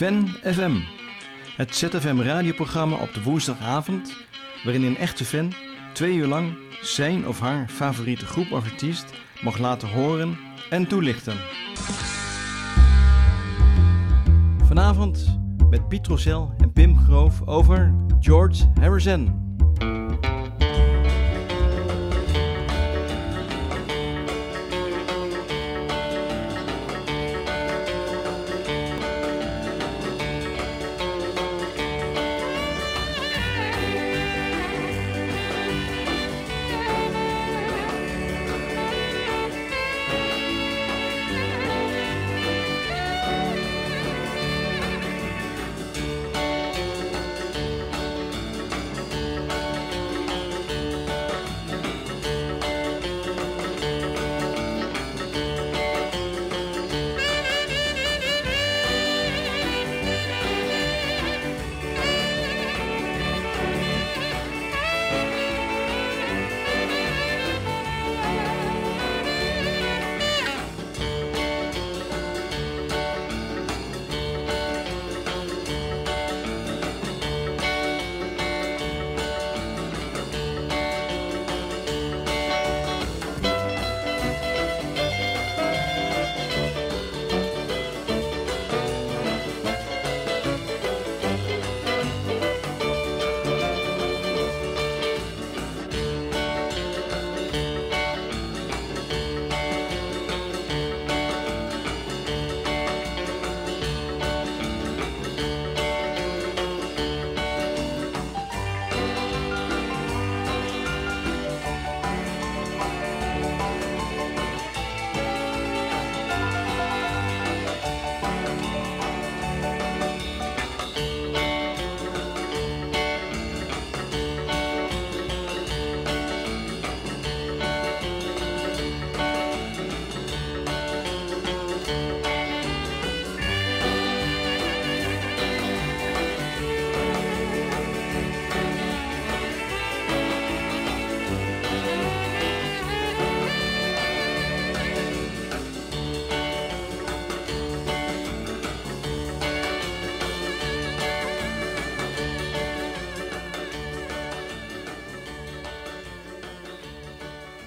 Fan FM, het ZFM radioprogramma op de woensdagavond, waarin een echte fan twee uur lang zijn of haar favoriete groep of artiest mag laten horen en toelichten. Vanavond met Piet Rossel en Pim Groof over George Harrison.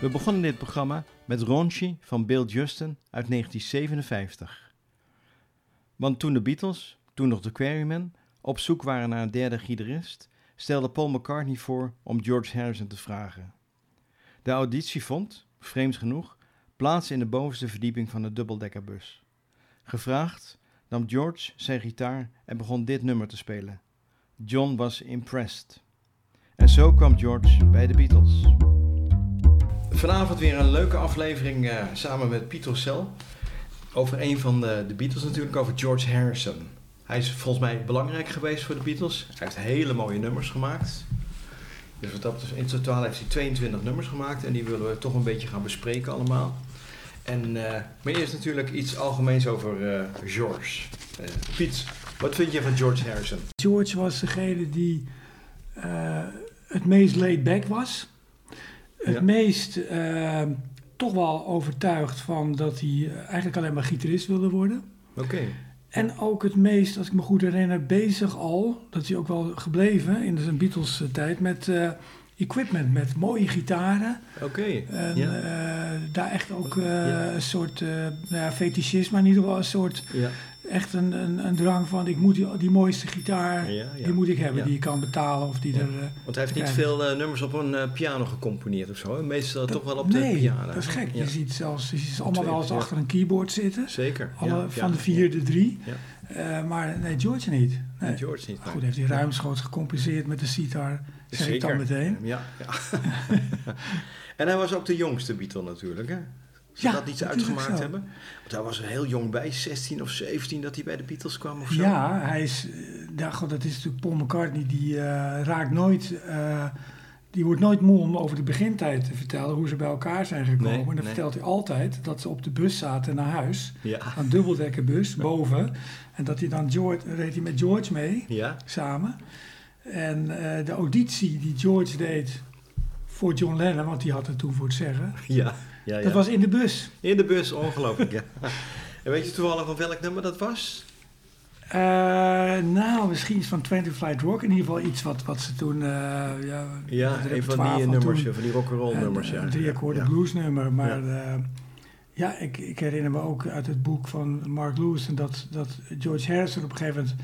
We begonnen dit programma met Raunchy van Bill Justin uit 1957. Want toen de Beatles, toen nog de Quarrymen, op zoek waren naar een derde gitarist, stelde Paul McCartney voor om George Harrison te vragen. De auditie vond, vreemd genoeg, plaats in de bovenste verdieping van de dubbeldekkerbus. Gevraagd nam George zijn gitaar en begon dit nummer te spelen. John was impressed. En zo kwam George bij de Beatles. Vanavond weer een leuke aflevering uh, samen met Pieter Cel. Over een van de, Beatles natuurlijk, over George Harrison. Hij is volgens mij belangrijk geweest voor de Beatles. Hij heeft hele mooie nummers gemaakt. Dus in totaal heeft hij 22 nummers gemaakt en die willen we toch een beetje gaan bespreken allemaal. En, uh, maar eerst natuurlijk iets algemeens over uh, George. Piet, wat vind je van George Harrison? George was degene die het meest laid back was het meest uh, toch wel overtuigd van dat hij eh, eigenlijk alleen maar gitarist wilde worden. Oké. En ook het meest, als ik me goed herinner, bezig al, dat hij ook wel gebleven in zijn Beatles-tijd met uh, equipment, met mooie gitaren. Oké. En ja. uh, daar echt ook ja. een soort nou ja, fetischisme, in ieder geval een soort ja echt een, een, een, drang van ik moet die, die mooiste gitaar, die moet ik hebben, die je kan betalen of die er. Uh, Want hij heeft niet veel uh, nummers op een uh, piano gecomponeerd of zo. Meestal toch wel op de nee, piano. Dat is gek. Je ziet zelfs je ziet allemaal wel eens achter een keyboard zitten. Zeker. Alle, van de vier de drie. maar nee, George niet. Nee. George niet. Goed, heeft hij ruimschoots gecompenseerd met de sitar. Zeg Zeker. ik dan meteen. Ja. en hij was ook de jongste Beatle natuurlijk, hè? Ze ja, dat iets uitgemaakt hebben? Want hij was er heel jong bij, 16 of 17, dat hij bij de Beatles kwam of zo. Ja, hij is, ja, God, dat is natuurlijk Paul McCartney, die uh, raakt nooit, uh, die wordt nooit moe om over de begintijd te vertellen, hoe ze bij elkaar zijn gekomen. Nee, en dan nee. vertelt hij altijd dat ze op de bus zaten naar huis, ja. een dubbeldekkerbus boven. En dat hij dan, George, reed hij met George mee, ja. samen. En uh, de auditie die George deed voor John Lennon, want die had het toen voor het zeggen. Ja. Ja, dat was in de bus. In de bus, ongelooflijk, ja. En weet je toevallig van welk nummer dat was? nou, misschien iets van 20 Flight Rock. In ieder geval iets wat, wat ze toen... ja, ja een van die nummers, van die rock'n'roll nummers. Ja. Een drie akkoorden blues nummer. Maar ja, ja ik, ik, herinner me ook uit het boek van Mark Lewis... dat, dat George Harrison op een gegeven moment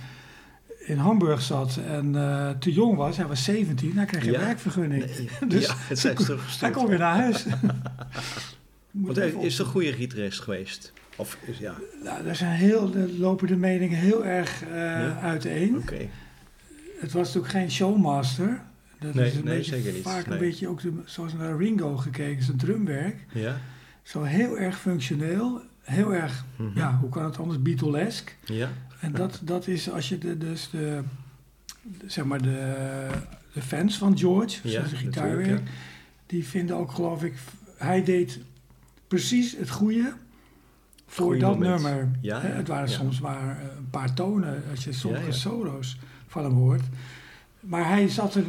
in Hamburg zat en uh, te jong was. Hij was 17, hij kreeg geen ja. werkvergunning. Nee. dus ja, het zijn hij kon weer naar huis. Want hij is een goede gitarist geweest? Of is, ja. Nou, daar zijn heel, lopen de meningen heel erg uh, ja? uiteen. Okay. Het was natuurlijk geen showmaster. Dat nee, is een nee beetje, zeker niet. Vaak nee. een beetje ook de, zoals naar Ringo gekeken, zijn drumwerk. Ja. Zo heel erg functioneel. Heel erg, mm -hmm. ja, hoe kan het anders, Beatlesk. Ja. En dat, dat is als je de, dus de, zeg maar de, de fans van George, ja, zoals de gitaarwerk, ja. die vinden ook, geloof ik, hij deed precies het goede voor Goeie dat moment. nummer. Ja, het waren soms maar eh, een paar tonen, als je sommige solo's van hem hoort. Maar hij zat er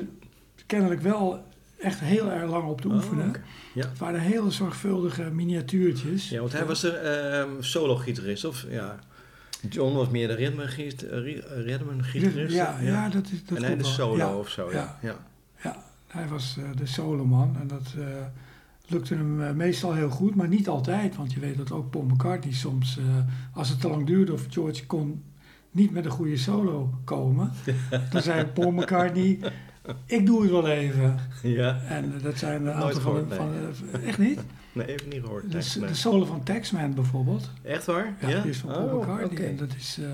kennelijk wel echt heel erg lang op te Oh, oefenen. Ja. Het waren hele zorgvuldige miniatuurtjes. ja, want hij was de ehm, solo-gitarist, of ja... John was meer de ritme-gitarist. Ja, ja, dat is dat en hij de solo Ja, of zo, ja. ja. Ja, hij was eh, de soloman en dat eh, lukte hem eh, meestal heel goed, maar niet altijd. Want je weet dat ook Paul McCartney soms, eh, als het te lang duurde of George kon niet met een goede solo komen, dan zei Paul McCartney, ik doe het wel even. Ja. En eh, dat zijn een aantal van, de- gehoord, van echt niet? Nee, even niet gehoord. De, Nee, de solo van Taxman bijvoorbeeld, Echt waar? ja, die is van Paul Oh, McCartney. oké. En dat is, eh,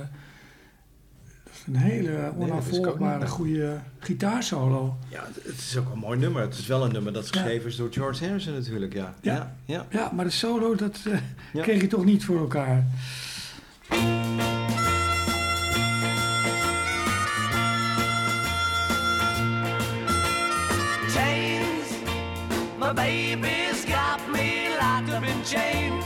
dat is een hele onafvolgbare goede gitaarsolo. Ja, het is ook een mooi nummer. Het is wel een nummer dat geschreven is door George Harrison natuurlijk, ja. Ja. ja. ja. Ja, maar de solo, dat eh, kreeg je toch niet voor elkaar. My baby's got me locked up in chains,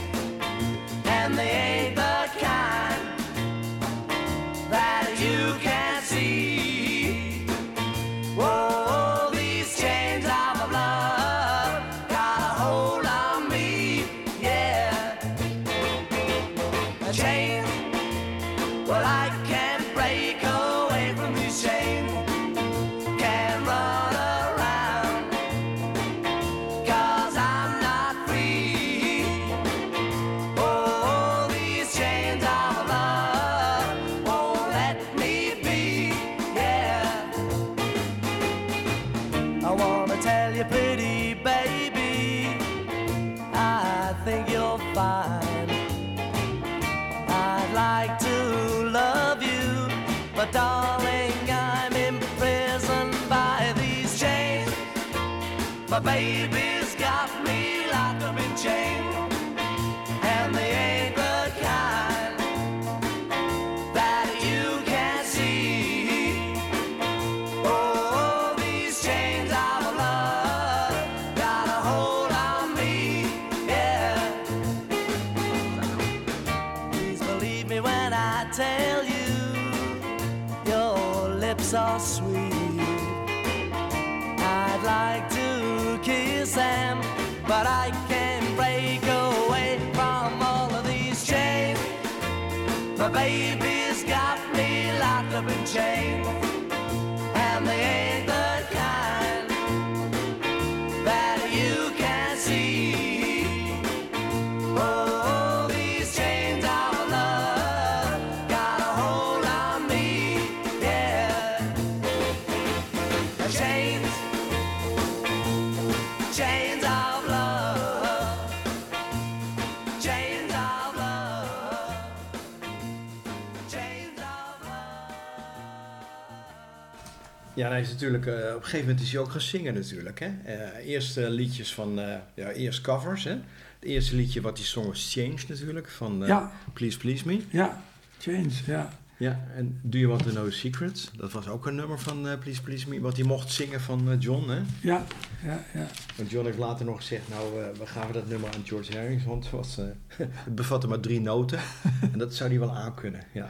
Ja, hij is natuurlijk, eh, op een gegeven moment is hij ook gaan zingen natuurlijk. Hè? Eh, eerst liedjes van, eh, ja, eerst covers. Hè? Het eerste liedje wat hij zong was Change natuurlijk, van Ja. Please Please Me. Ja, Chains, ja. Ja, en Do You Want To Know Secrets? Dat was ook een nummer van Please Please Me, wat hij mocht zingen van John. Hè? Ja, ja, ja. Want John heeft later nog gezegd, nou, we gaven dat nummer aan George Harrison, want het, was, het bevatte maar drie noten. en dat zou hij wel aankunnen, ja.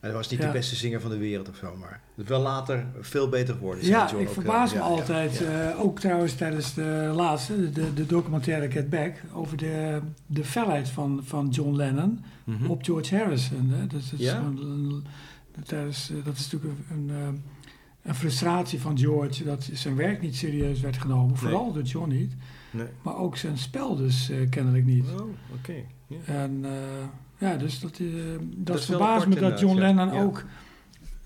Hij was niet Ja. de beste zinger van de wereld of zo, maar het is wel later veel beter geworden. Ja, John ik ook, verbaas eh, me ja, altijd, ja. eh, ook trouwens tijdens de laatste, de- de, documentaire Get Back, over de, de felheid van, van John Lennon Mhm. op George Harrison. Hè. Dat, is een- tijdens, eh, dat is natuurlijk een, een, eh, een frustratie van George dat zijn werk niet serieus werd genomen. Vooral door John niet, Nee. maar ook zijn spel dus eh, kennelijk niet. Oh, oké. En eh, ja, dus dat, eh, dat, verbaast me dat John Lennon ja. Ook...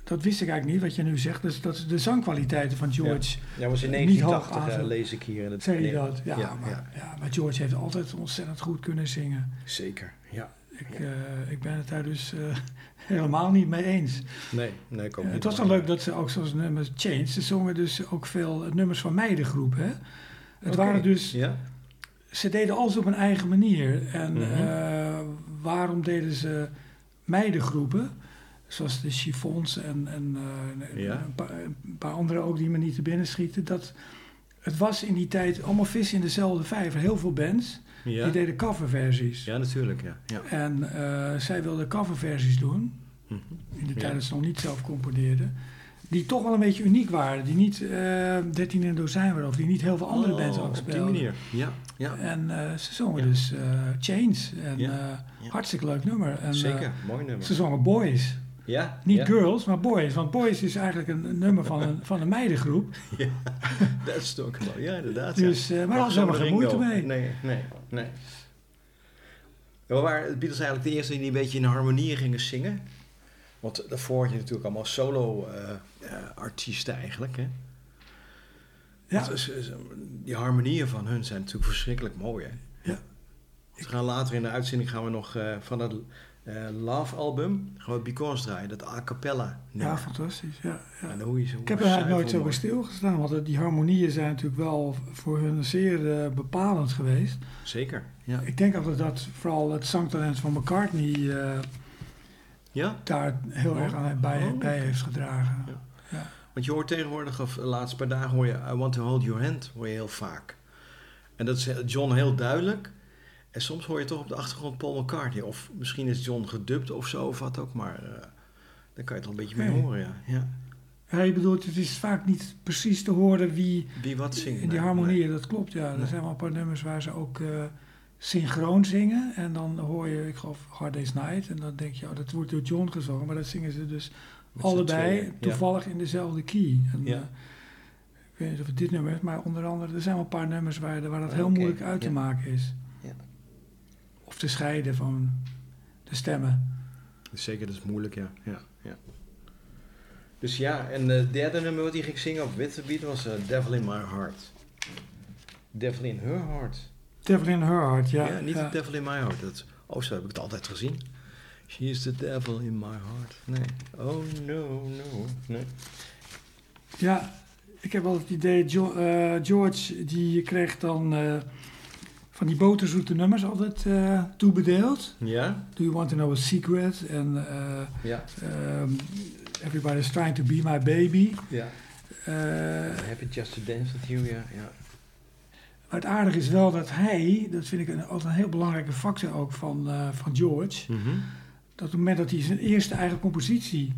Dat wist ik eigenlijk niet, wat je nu zegt. Dus dat de zangkwaliteiten van George... Ja, was in Niet 1980 hoog eh, lees ik hier in het... Zei hij nee, dat? Ja, ja, maar, ja. maar George heeft altijd ontzettend goed kunnen zingen. Zeker, ja. Ik, eh, ik ben het daar dus helemaal niet mee eens. Nee, nee, ik ook niet. het was wel leuk dat ze ook zoals nummers Change, ze zongen dus ook veel nummers van meidengroepen. Hè? Het waren dus, Ja? ze deden alles op een eigen manier. En Mhm. Waarom deden ze meidengroepen? Zoals de chiffons en, en eh, Ja. een, paar, een paar andere ook die me niet te binnen schieten. Dat, het was in die tijd allemaal vis in dezelfde vijver. Heel veel bands, Ja? die deden coverversies. ja, natuurlijk, ja. ja. En eh, zij wilden coverversies doen, Mhm. in de tijd dat ze nog niet zelf componeerden. Die toch wel een beetje uniek waren. Die niet eh 13 in een dozijn waren. Of die niet heel veel andere Oh, bands ook op die speelden. manier. Ja, ja. En eh, ze zongen Ja. dus eh Chains. En Ja. eh, hartstikke leuk nummer. En, eh, Zeker, mooi nummer. ze zongen Boys. Ja? Niet ja. Girls, maar Boys. Want Boys is eigenlijk een, nummer van een, van een meidengroep. Ja, dat is toch. Ja, inderdaad. Dus, ja. eh, maar daar hadden helemaal geen moeite mee. Nee, nee, nee. We waren de Beatles eigenlijk de eerste die een beetje in harmonie gingen zingen. Want daarvoor had je natuurlijk allemaal solo-artiesten eigenlijk. Hè? Ja. Dus, eh, die harmonieën van hun zijn natuurlijk verschrikkelijk mooi. Hè? Ja. We gaan later in de uitzending gaan we nog eh, van het eh, Love-album gaan we Because draaien. Dat a cappella nummer. Ja, fantastisch. Ja, ja. En hoe je zo Ik heb er eigenlijk nooit zo bij stilgestaan. Want die harmonieën zijn natuurlijk wel voor hun zeer eh, bepalend geweest. Zeker, ja. Ik denk altijd dat vooral het zangtalent van McCartney eh, Ja? daar heel erg aan bij, Oh, bij heeft gedragen. Ja. Want je hoort tegenwoordig, of de laatste paar dagen hoor je I want to hold your hand, hoor je heel vaak. En dat is John heel duidelijk. En soms hoor je toch op de achtergrond Paul McCartney. Of misschien is John gedubt of zo, of wat ook. Maar eh daar kan je toch een beetje mee horen, ja. ja. Ja, je bedoelt, het is vaak niet precies te horen wie Wie wat zingt. in die nee, harmonieën, dat klopt. Ja, er Nee. zijn wel een paar nummers waar ze ook eh, synchroon zingen. En dan hoor je, ik geloof, Hard Day's Night. En dan denk je, oh, dat wordt door John gezongen. Maar dat zingen ze dus. Met allebei tweeën, ja. toevallig in dezelfde key. En, Ja. eh, ik weet niet of het dit nummer is, maar onder andere, er zijn wel een paar nummers waar, waar dat heel moeilijk uit te maken is. Ja. Of te scheiden van de stemmen. Zeker, dat is moeilijk, ja. ja, ja. Dus ja, en het derde nummer wat hij ging zingen op Witte Beat was eh, Devil in My Heart. Devil in Her Heart. Devil in Her Heart, ja. Ja, niet ja. Devil in My Heart. Dat, oh, zo heb ik het altijd gezien. She's the devil in my heart. Nee. Oh, no, no. Nee. Ja, ik heb wel het idee, Jo- eh, George die kreeg dan eh, van die boterzoete nummers altijd eh, toebedeeld. Ja? Do You Want To Know A Secret? En eh, Ja. ehm, Everybody's Trying To Be My Baby. Ja. Eh, Happy Just to Dance With You, ja. ja. maar het aardige is wel dat hij, dat vind ik een, altijd een heel belangrijke factor ook van, van George, Mhm. Dat op het moment dat hij zijn eerste eigen compositie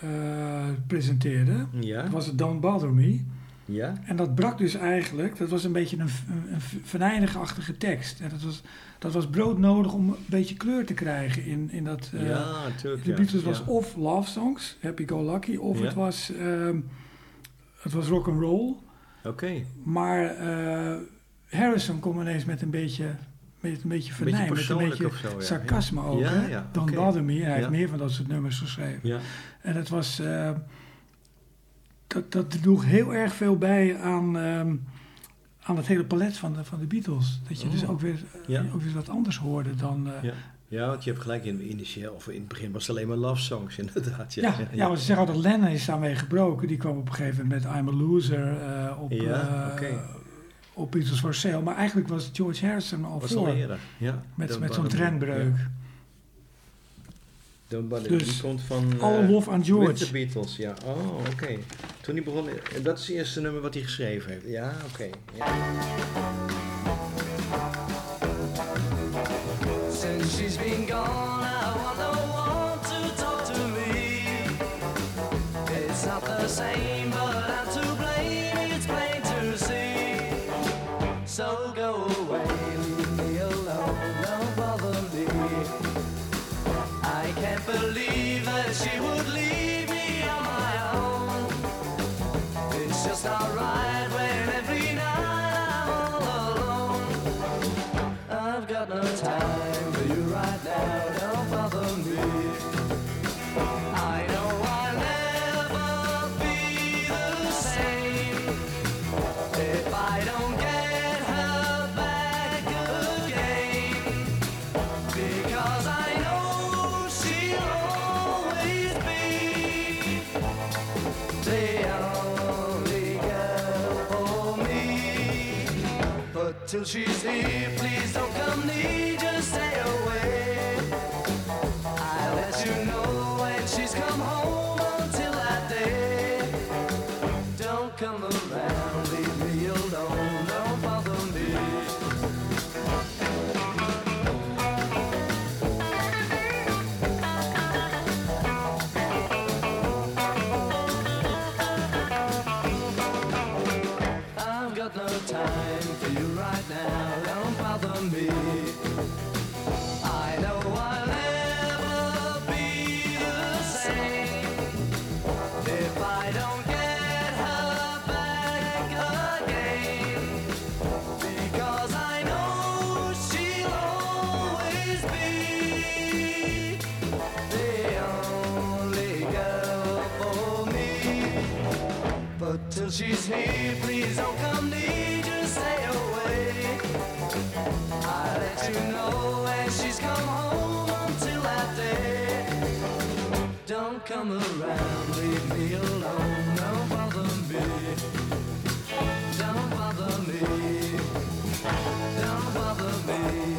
eh, presenteerde, Ja? was het Don't Bother Me. Ja? En dat brak dus eigenlijk, dat was een beetje een, een, tekst. En dat was, dat was broodnodig om een beetje kleur te krijgen in, in dat... eh, ja, natuurlijk. de ja. Beatles was of love songs, Happy Go Lucky, of Ja. het was, ehm het was rock and roll. Oké. Maar eh, Harrison kwam ineens met een beetje, met een beetje venijn, met een beetje zo, ja. sarcasme ook. Ja, ja. Bother Me. Hij heeft Ja. meer van dat soort nummers geschreven. Ja. En het was. eh, dat, dat droeg heel erg veel bij aan, ehm, aan het hele palet van de, van de Beatles. Dat je dus Oh. ook weer, Ja. ook weer wat anders hoorde dan. eh, Ja. Ja, want je hebt gelijk in initieel, of in het begin was het alleen maar love songs, inderdaad. ja, ja, want ze zeggen altijd Lennon is daarmee gebroken. Die kwam op een gegeven moment met I'm a Loser eh, op, Ja, eh, oké. Op Beatles for Sale. Maar eigenlijk was George Harrison al was voor. al eerder. Ja. Met, met zo'n trendbreuk. Ja. Don't Bother. Dus, Die komt van... Alle eh, lof aan With George. the Beatles, ja. Oh, oké. Toen hij begon... en Dat is het eerste nummer wat hij geschreven heeft. Ja, oké. Ja. Since she's been gone, I want no one to talk to me. it's not the same, time till she's here, please don't come near, just stay away. I'll let you know when she's come home until that day. Don't come around, leave me alone, don't bother me. I've got no time me. I know I'll never be the same if I don't get her back again. Because I know she'll always be the only girl for me. But till she's here, please don't come near, Don't come around, me alone, don't bother me. Don't bother me. Don't me.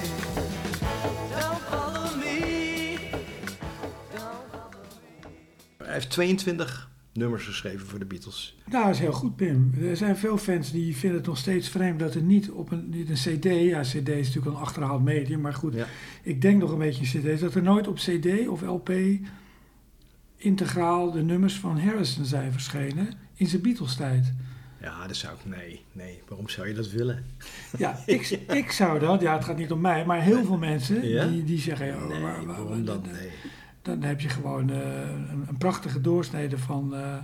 Don't me. Hij heeft 22 nummers geschreven voor de Beatles. Nou, dat is heel goed, Pim. Er zijn veel fans die vinden het nog steeds vreemd dat er niet op een, niet een CD, ja, CD is natuurlijk een achterhaald medium, maar goed, Ja. ik denk nog een beetje in CD's, dat er nooit op CD of LP integraal de nummers van Harrison zijn verschenen in zijn Beatles-tijd. Ja, dat zou ik... Nee, nee. Waarom zou je dat willen? Ja, ik, ik zou dat, ja, het gaat niet om mij, maar heel veel mensen Ja? die, die zeggen, Nee, waar- waar- waarom dan, Nee. Dan heb je gewoon eh, een, een prachtige doorsnede van, eh,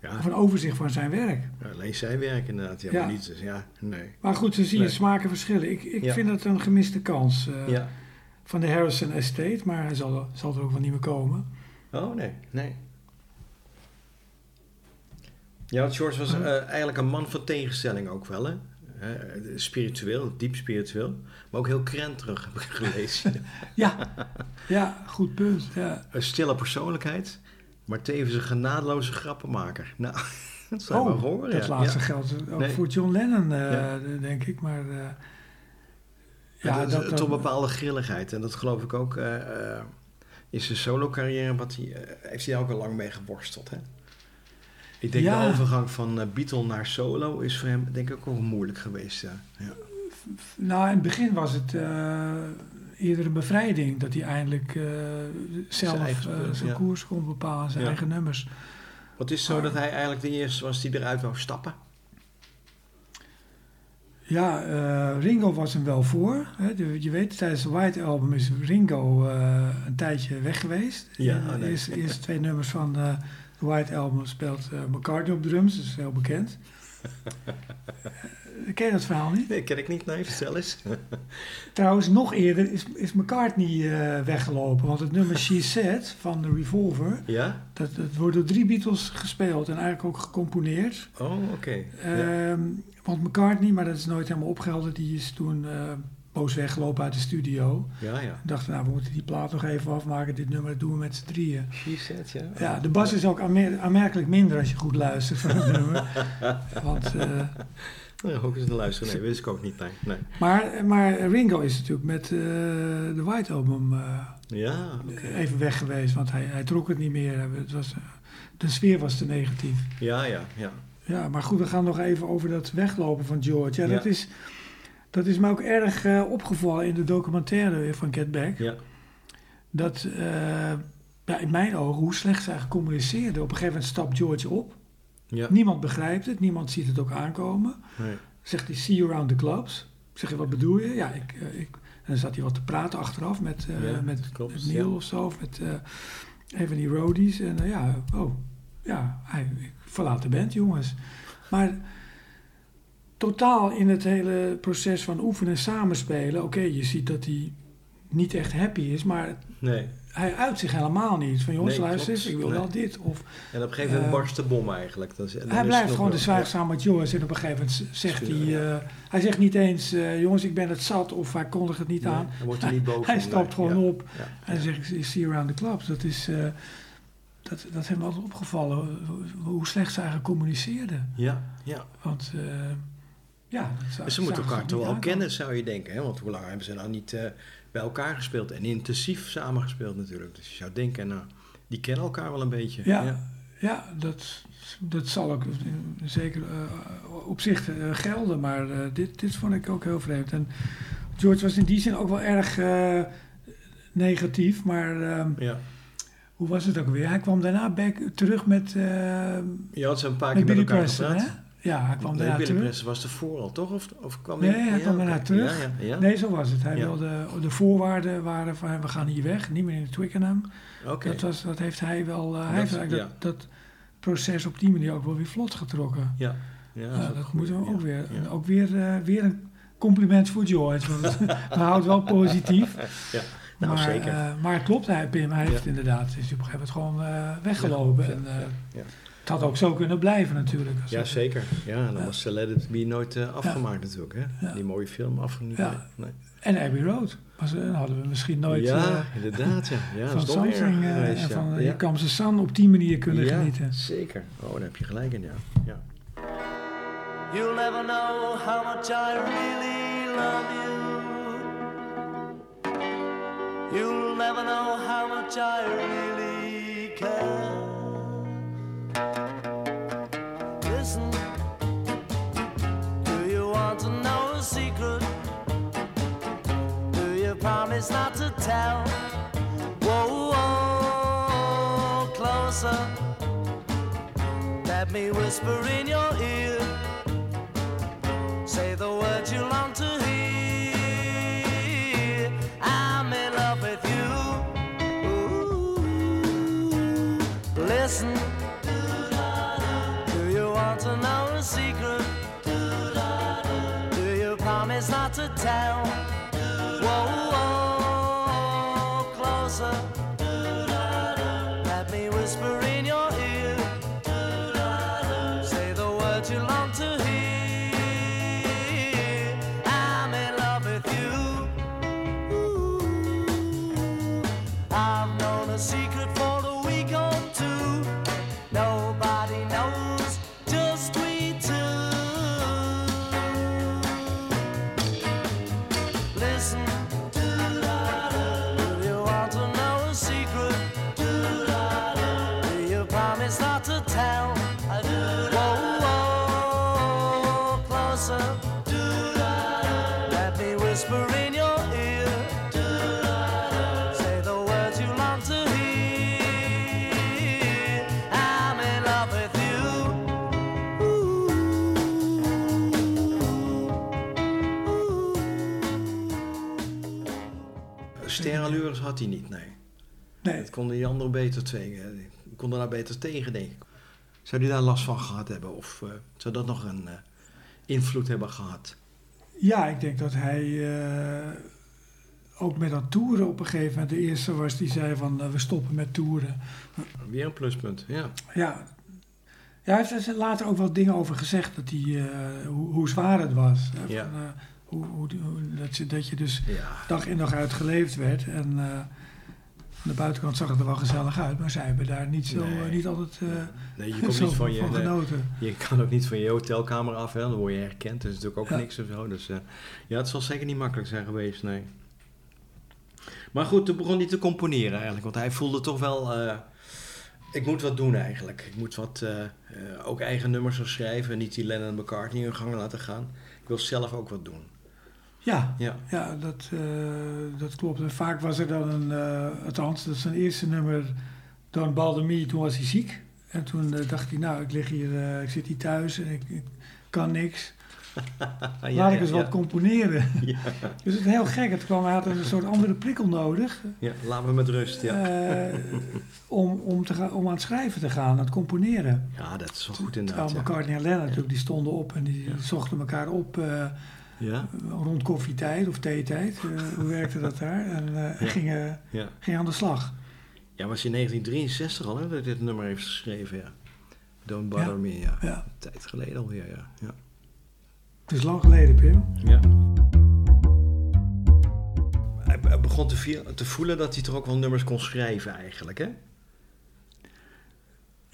Ja, of een overzicht van zijn werk. alleen zijn werk inderdaad. Ja, Ja. maar niet... Dus, ja, nee. Maar goed, zo zie je Nee. smaken verschillen. Ik, ik vind het een gemiste kans eh, van de Harrison Estate, maar hij zal, zal er ook wel niet meer komen. Oh, nee, nee. Ja, want George was eigenlijk een man van tegenstelling ook wel, hè? Spiritueel, diep spiritueel. Maar ook heel krenterig, heb ik gelezen. Ja, ja goed punt. Ja. een stille persoonlijkheid, maar tevens een genadeloze grappenmaker. Nou, dat zou je wel horen, Oh, dat ja. laatste Ja. geldt ook Nee. voor John Lennon, eh, denk ik. Maar eh, Ja, dat, dat, tot dat- een bepaalde grilligheid. En dat geloof ik ook eh, in zijn solo-carrière, wat hij, heeft hij ook al lang mee geworsteld. Hè? Ik denk Ja. de overgang van eh, Beatle naar solo is voor hem denk ik ook moeilijk geweest. Ja. Ja. Nou, in het begin was het eh, eerder een bevrijding. Dat hij eindelijk eh, zelf spul, zijn ja. koers kon bepalen, zijn eigen nummers. Wat is zo Maar- dat hij eigenlijk de eerste was die eruit wou stappen? Ja, Ringo was hem wel voor. Hè. Je weet, tijdens de White Album is Ringo een tijdje weg geweest. Ja, nee. eerste, eerste twee nummers van White Album speelt eh, McCartney op drums. Dat is heel bekend. Ken je dat verhaal niet? Nee, ken ik niet. Nee, vertel eens. Trouwens, nog eerder is, is McCartney eh, weggelopen. Want het nummer She Said van de Revolver... ja? Dat, dat wordt door drie Beatles gespeeld en eigenlijk ook gecomponeerd. Oh, oké. Ja. Ehm, want McCartney, maar dat is nooit helemaal opgehelderd, die is toen eh, boos weggelopen uit de studio. ja, ja. En dachten, nou, we moeten die plaat nog even afmaken. Dit nummer doen we met z'n drieën. Ja. Ja, de bas is ook aanmer- aanmerkelijk minder als je goed luistert van het nummer. Want, eh, Nee, ook eens te luisteren. Nee, wist ik ook niet. Nee. nee. maar, maar Ringo is natuurlijk met eh, de White Album eh, Ja, even weg geweest. Want hij, hij trok het niet meer. Het was, de sfeer was te negatief. Ja, ja, ja. Ja, maar goed, we gaan nog even over dat weglopen van George. Ja, Ja. Dat, is, dat is me ook erg eh, opgevallen in de documentaire van Get Back. Ja, Dat, eh, ja, in mijn ogen, hoe slecht ze eigenlijk communiceerden. Op een gegeven moment stapt George op. Ja. Niemand begrijpt het, niemand ziet het ook aankomen. Nee. Zegt hij, see you around the clubs. Zeg je, wat bedoel je? Ja, ik, eh, ik, en dan zat hij wat te praten achteraf met, Ja, met, klopt, met Neil ja. of zo. Of met een van die roadies. En ja, oh, ja, hij, ik verlaat de band, jongens. Maar totaal in het hele proces van oefenen en samenspelen. Oké, je ziet dat hij niet echt happy is, maar nee. hij uit zich helemaal niet. Van jongens, Nee, luister eens, ik wil Nee. wel dit. Of En op een gegeven moment Eh, barst de bom eigenlijk. Dan is- dan hij is blijft gewoon de zwijgzaam met jongens. En op een gegeven moment zegt hij... Eh, hij zegt niet eens, eh, jongens, ik ben het zat. Of hij kondigt het niet aan. Hij wordt er niet boven. Hij stapt gewoon Ja. op. Ja. En zegt, ik see you around the clubs. Dat is... dat, dat heeft me altijd opgevallen. hoe- Hoe slecht ze eigenlijk communiceerden. Ja, ja. Want... ja, zou- Dus ze moeten elkaar toch wel kennen, zou je denken. Hè? Want hoe lang hebben ze nou niet eh, bij elkaar gespeeld? En intensief samengespeeld natuurlijk. Dus je zou denken, nou, die kennen elkaar wel een beetje. Ja, ja. dat, dat zal ook eh, zeker eh, op zich gelden. Maar dit, dit vond ik ook heel vreemd. En George was in die zin ook wel erg negatief. Maar ehm, ja. hoe was het ook weer? Hij kwam daarna back, terug met, Je had ze een paar keer met elkaar Preston. Gepraat. Ja, hij kwam daarna terug. Was ervoor al, toch? Of, of kwam Nee, hij ja, kwam daarna terug. Ja, ja, ja. Nee, zo was het. Hij wilde, de voorwaarden waren van we gaan hier weg, niet meer in Twickenham. Oké. Dat, was, dat heeft hij wel, eh, hij heeft eigenlijk dat, dat proces op die manier ook wel weer vlot getrokken. Ja, ja, dat moeten we ook weer. Ook weer, eh, weer een compliment voor George. Want het houdt wel positief. Ja, nou maar, zeker. eh, maar het klopt, hij, Pim, hij heeft inderdaad. Is op een gegeven moment gewoon weggelopen. En. Het had ook zo kunnen blijven natuurlijk. Ja, het- zeker. Ja, dan Ja. was Let It Be nooit eh, afgemaakt natuurlijk. Hè? Ja. Die mooie film afgemaakt. Ja. Nee. En Abbey Road. Was, eh, dan hadden we misschien nooit ja, eh, inderdaad. Ja. Ja, dat van Samsung geweest, en ja. van uh, ja. Kamse San op die manier kunnen ja, genieten. zeker. Oh, daar heb je gelijk in, ja. ja. You'll never know how much I really love you. You'll never know how much I really care. Secret? Do you promise not to tell? Whoa, whoa, closer. Let me whisper in your ear. Say the words you long had hij niet, nee. Nee, Dat konden die anderen beter tegen. Die konden daar beter tegen, denk ik. Zou die daar last van gehad hebben? Of eh, zou dat nog een eh, invloed hebben gehad? ja, ik denk dat hij eh, ook met dat toeren op een gegeven moment de eerste was die zei van eh, we stoppen met toeren. Weer een pluspunt, ja. Ja, ja hij heeft er later ook wel dingen over gezegd dat hij, eh, hoe, hoe zwaar het was. Hè, Ja. van, eh, hoe, hoe, hoe- dat, je, dat je dus Ja, dag in dag uit geleefd werd. En eh, van de buitenkant zag het er wel gezellig uit, maar zij hebben daar niet, zo, Nee. eh, niet altijd eh nee, je komt niet van je... van nee, genoten. je kan ook niet van je hotelkamer af, hè, dan word je herkend. Dat is natuurlijk ook Ja. niks of zo. Dus ja, het zal zeker niet makkelijk zijn geweest, nee. Maar goed, toen begon hij te componeren eigenlijk. Want hij voelde toch wel... ik moet wat doen eigenlijk. Ik moet wat, ook eigen nummers gaan schrijven. En niet die Lennon en McCartney in hun gang laten gaan. Ik wil zelf ook wat doen. Ja, Ja, ja dat, eh, dat klopt. En vaak was er dan een, eh althans, dat zijn eerste nummer Don't Bother Me, toen was hij ziek. En toen eh, dacht hij, nou, ik lig hier, ik zit hier thuis en ik, ik kan niks. Ja, Laat ik eens ja. wat componeren. Ja. Dus het is heel gek. Het kwam, hij had een soort andere prikkel nodig. Ja, laat me met rust, ja. om, om, te gaan, om aan het schrijven te gaan, aan het componeren. Ja, dat is wel goed Terwijl inderdaad. Ja. McCartney en Lennon natuurlijk, die stonden op en die zochten elkaar op Ja, rond koffietijd of theetijd. Eh, hoe werkte dat daar? En eh, gingen, ja. gingen aan de slag. Ja, was in 1963 al hè, dat hij dit nummer heeft geschreven, ja. Don't Bother Ja. Me, ja. Tijd geleden alweer, ja. ja. Het is lang geleden, Pim. ja. Hij begon te, te voelen dat hij toch ook wel nummers kon schrijven eigenlijk, hè?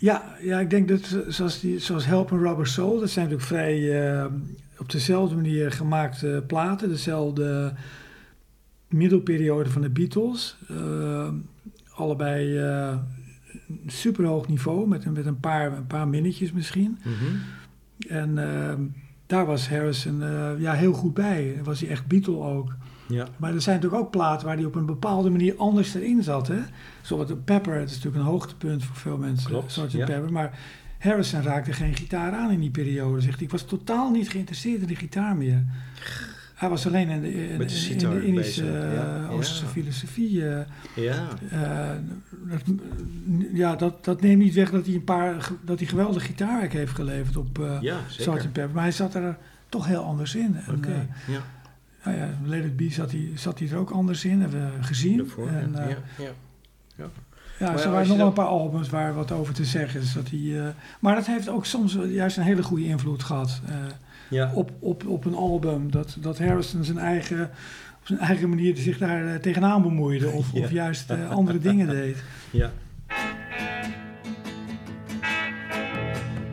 Ja, ja, ik denk dat eh, zoals, die, zoals Help and Rubber Soul, dat zijn natuurlijk vrij eh, op dezelfde manier gemaakte platen, dezelfde middelperiode van de Beatles. Eh, allebei eh super hoog niveau, met, een- met een, paar, een paar minnetjes misschien. En eh, daar was Harrison ja, heel goed bij. Was hij echt Beatle ook. Ja. Maar er zijn natuurlijk ook platen waar hij op een bepaalde manier anders erin zat. Hè? Zoals de Pepper, het is natuurlijk een hoogtepunt voor veel mensen. Klopt, ja. Pepper. Maar Harrison raakte geen gitaar aan in die periode. Zegt hij, ik was totaal niet geïnteresseerd in de gitaar meer. Hij was alleen in de, in, de in- de Indische eh, ja. Oosterse Ja. filosofie. eh, Ja. eh, dat, ja, dat, dat neemt niet weg dat hij een paar dat hij geweldig gitaarwerk heeft geleverd op eh Ja, Sgt. Pepper. Maar hij zat er toch heel anders in. Oké, eh, ja. nou ja, Let It Be zat hij, zat hij er ook anders in, hebben we gezien. Daarvoor, en, ja. ja, ja. Maar er waren nog wel een paar albums waar wat over te zeggen is. Dat hij, eh, maar dat heeft ook soms juist een hele goede invloed gehad eh, ja. op, op, op een album. Dat, dat Harrison zijn eigen, op zijn eigen manier zich daar eh, tegenaan bemoeide. Of, Ja. of juist andere dingen deed. ja.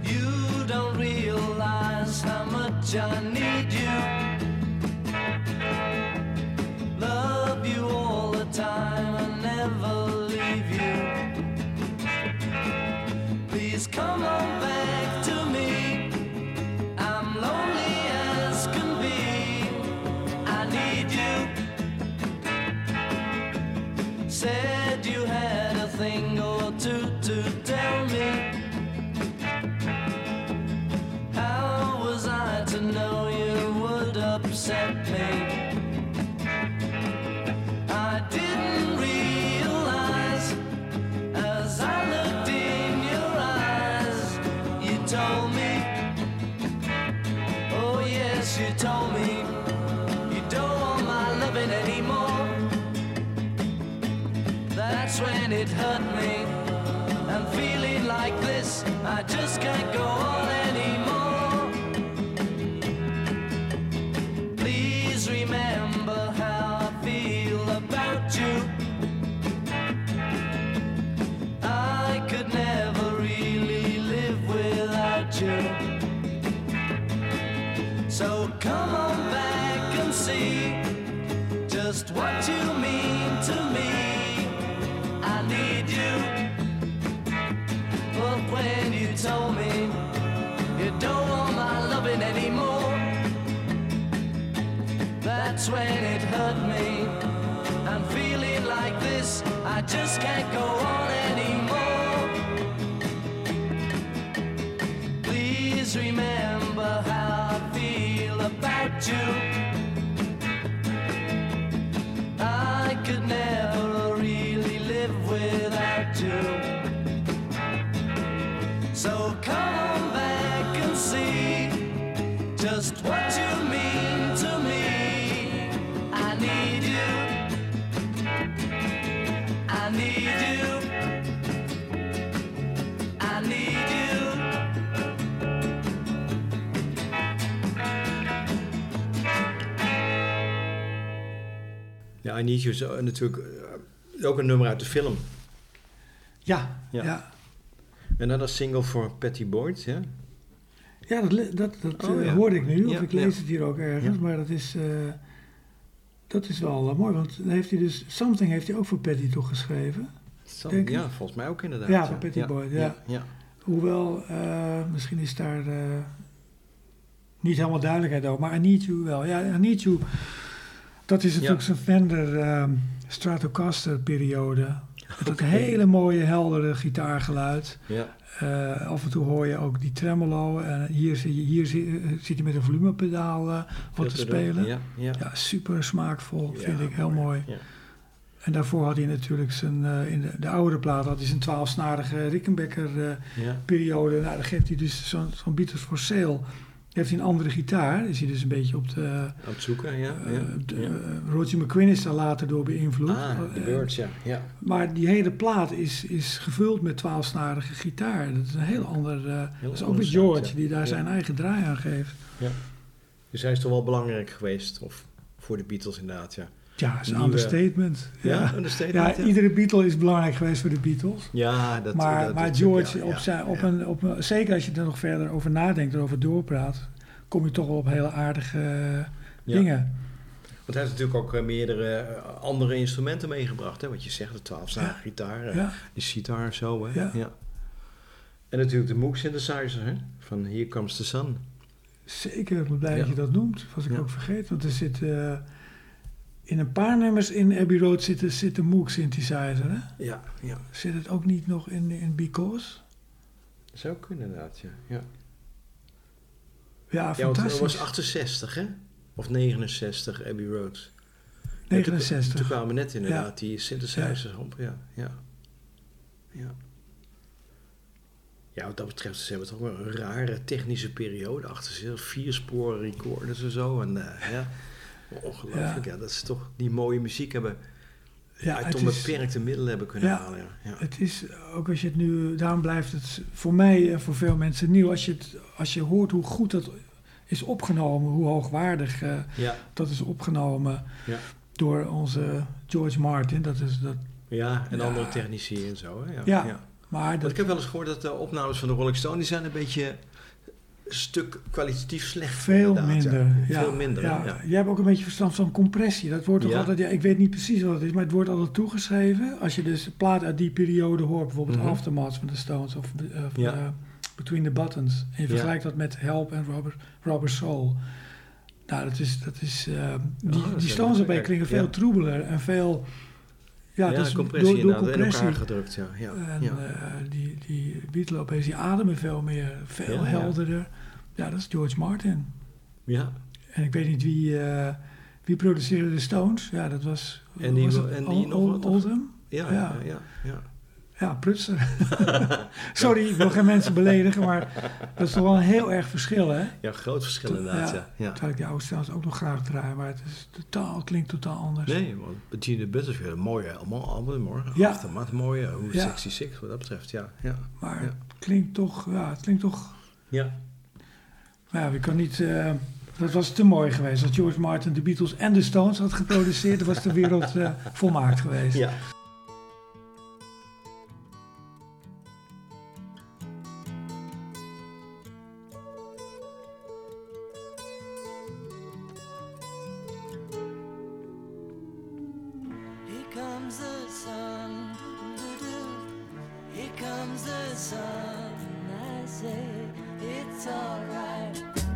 You don't realize how much I That's when it hurt me. I'm feeling like this, I just can't go on anymore. Just can't go on I Need You is natuurlijk eh, ook een nummer uit de film. Ja, Ja. ja. ja. En dan als single voor Patty Boyd, ja? dat, le- dat, dat Oh, eh, ja. hoorde ik nu, of Ja, ik lees ja. het hier ook ergens, Ja. maar dat is, eh, dat is wel mooi, want dan heeft hij dus, Something heeft hij ook voor Patty toch geschreven. Ik. ja, volgens mij ook inderdaad. Ja, voor Patty Boyd, ja. ja, ja. Hoewel, misschien is daar niet helemaal duidelijkheid over, maar I Need You wel. Ja, I Need You, dat is natuurlijk zijn Fender ehm, Stratocaster periode. Met dat hele mooie, heldere gitaargeluid. Ja. Uh, af en toe hoor je ook die tremolo. En hier, zie je, hier zie, zit hij met een volumepedaal uh, wat te spelen. Ja, ja. ja super smaakvol, vind ik heel mooi. Ja. En daarvoor had hij natuurlijk zijn, in de, de oudere plaat had hij zijn twaalfsnarige Rickenbacker periode. Nou, dan geeft hij dus zo'n zo'n Beatles for Sale. Heeft hij een andere gitaar. Is hij dus een beetje op de... Aan het zoeken, ja. eh, ja. de- ja. eh, Roger McQueen is daar later door beïnvloed. Ah, de Eh, Birds, ja. ja. maar die hele plaat is, is gevuld met twaalfsnarige gitaar. Dat is een heel ander... dat is ook weer George, ja. die daar Ja. zijn eigen draai aan geeft. Dus hij is toch wel belangrijk geweest, of voor de Beatles inderdaad, ja. Ja, is een understatement. Ja, Ja, ja, iedere Beatle is belangrijk geweest voor de Beatles. Ja, dat maar dat, maar George, op zijn, op een, op een, zeker als je er nog verder over nadenkt en over doorpraat, kom je toch wel op hele aardige eh, dingen. Want hij heeft natuurlijk ook eh, meerdere eh, andere instrumenten meegebracht, hè. Wat je zegt, de twaalfsnarige Ja. gitaar, eh, Ja, die sitar zo, hè. Ja. En natuurlijk de Moog synthesizer, hè. Van Here Comes the Sun. zeker. Ik ben blij dat je dat noemt. Was ik ook vergeten. Want er zit eh, in een paar nummers in Abbey Road zit, er- zit de Moog synthesizer. Hè? Ja, ja. Zit het ook niet nog in, in Because? Dat zou kunnen inderdaad, ja. Ja, Ja, ja fantastisch. dat was 68, hè. Of 69, Abbey Road. Ja, toen- 69. Toen kwamen net inderdaad die synthesizers op, ja. Ja. ja. Ja, wat dat betreft, ze hebben toch wel een rare technische periode achter zich. Vier sporen recorders en zo. En eh, ja, ongelooflijk. Ja. dat ze toch die mooie muziek hebben ja, uit onbeperkte middelen hebben kunnen Ja. halen. Ja. Ja. het is, ook als je het nu, daarom blijft het voor mij en voor veel mensen nieuw. Als je, het, als je hoort hoe goed dat is opgenomen, hoe hoogwaardig eh, dat is opgenomen door onze George Martin. Dat is dat, ja, en andere technici en zo. Hè? Ja. Maar dat, ik heb wel eens gehoord dat de opnames van de Rolling Stones die zijn een beetje stuk kwalitatief slecht. Veel minder. Ja. Veel minder, ja. Jij hebt ook een beetje verstand van compressie. Dat wordt toch Ja. altijd, ja, ik weet niet precies wat het is, maar het wordt altijd toegeschreven. Als je dus plaat uit die periode hoort, bijvoorbeeld Mhm. Aftermath van de Stones of, eh, eh, Between the Buttons. En je vergelijkt dat met Help en Robert, Robert Soul. Nou, dat is, dat is, eh, die, Oh, dat die Stones erbij klinken veel troebeler en veel... Ja, dat is compressie door, door in compressie. elkaar gedrukt. Ja. Ja. En eh, die, die opeens, die ademen veel meer, veel helderder. Ja, dat is George Martin. ja. En ik weet niet wie, eh, wie produceerde de Stones. Ja, dat was... En die- was en die nog? Oldham? Ja, Ja. ja, ja, Prutser. Sorry, ik wil geen mensen beledigen, maar dat is toch wel een heel erg verschil, hè? Ja, groot verschil inderdaad. Ja. Ja. Terwijl ik die oude Stones ook nog graag draai, maar het is totaal, klinkt totaal anders. Nee, want Bettina Butterfield, een mooie allemaal album, hoor. Ja. Aftermath, mooie, hoe Ja. 66 wat dat betreft, ja. Ja, Maar Ja. het klinkt toch, ja, het klinkt toch... ja. Maar ja, we kan niet... eh, dat was te mooi geweest. Als George Martin de Beatles en de Stones had geproduceerd, was de wereld eh, volmaakt geweest. ja. Sun. Here comes the sun. I say it's alright.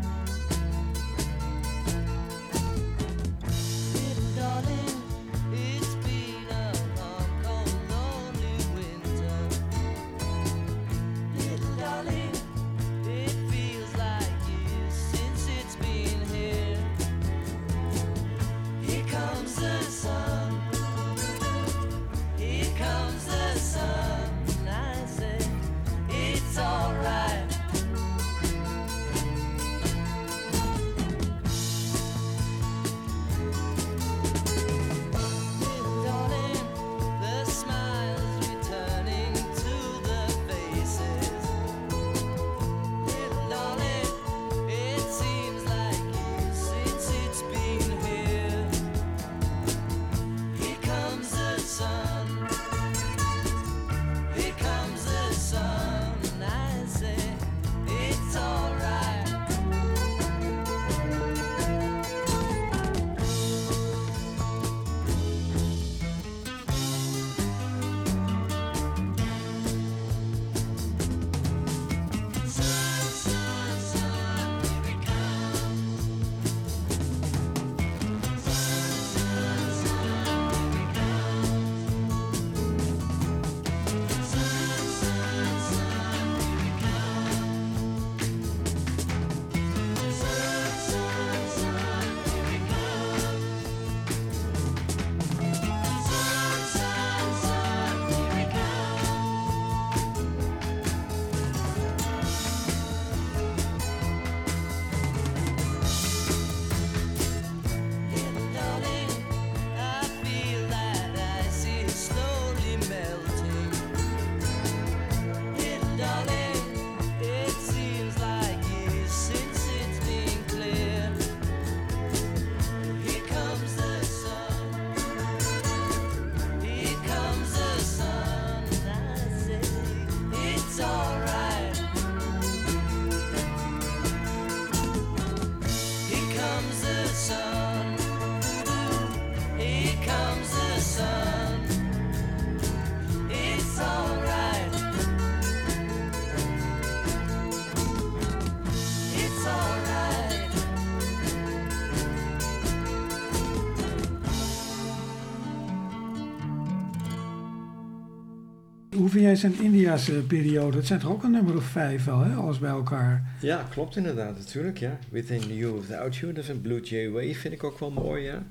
Vind jij zijn India's eh, periode? Het zijn toch ook een nummer of vijf wel, hè? Alles bij elkaar. Ja, klopt inderdaad, natuurlijk, ja. Within You Without You, dat is een Blue Jay Way, vind ik ook wel mooi, ja.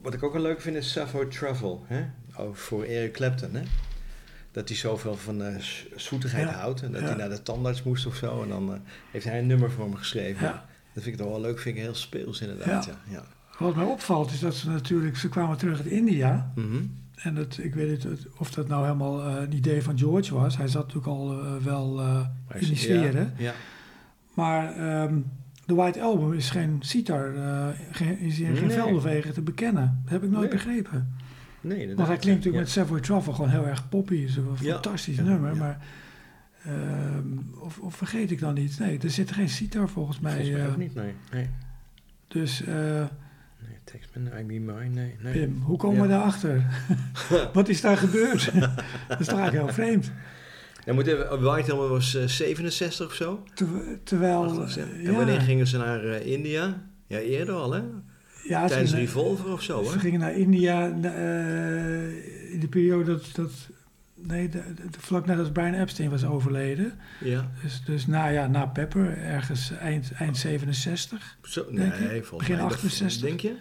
Wat ik ook wel leuk vind is Savoy Travel, hè. Oh, voor Eric Clapton, hè. Dat hij zoveel van uh, zoetigheid Ja, houdt en dat ja. hij naar de tandarts moest of zo. En dan eh, heeft hij een nummer voor me geschreven. Ja. Dat vind ik toch wel leuk, vind ik heel speels inderdaad, ja. Ja. ja. Wat mij opvalt is dat ze natuurlijk, ze kwamen terug uit India. Mhm. En dat, ik weet niet of dat nou helemaal eh, een idee van George was. Hij zat natuurlijk al eh, wel Maar in die sfeer, ja, ja. Maar ehm de White Album is geen sitar, geen, is in geen Nee. veldenwegen te bekennen. Dat heb ik nooit Nee. begrepen. Nee, inderdaad. Want hij klinkt natuurlijk ja. met Savoy Truffle gewoon heel erg poppy. Het is een fantastisch nummer. Maar ehm, of, of vergeet ik dan niet? Nee, er zit geen sitar volgens mij. Volgens mij ook niet, nee. Nee, dus eh, nee Taxman, I Be Mine, nee. nee. Pim, hoe komen we Ja. daarachter? Wat is daar gebeurd? dat is toch eigenlijk heel vreemd. Ja, moet even, White was eh, 67 of zo. Ter- terwijl... 68. eh, En ja, wanneer gingen ze naar eh, India? Ja, eerder al, hè? ja, ze Tijdens Revolver of zo, Ze hè? gingen naar India eh, in de periode dat... dat nee, de, de- vlak nadat Brian Epstein was overleden. Ja. Dus, dus na, ja, na Pepper, ergens eind, eind 67. Zo, nee, je? volgens Begin mij. dat- 68? Denk je?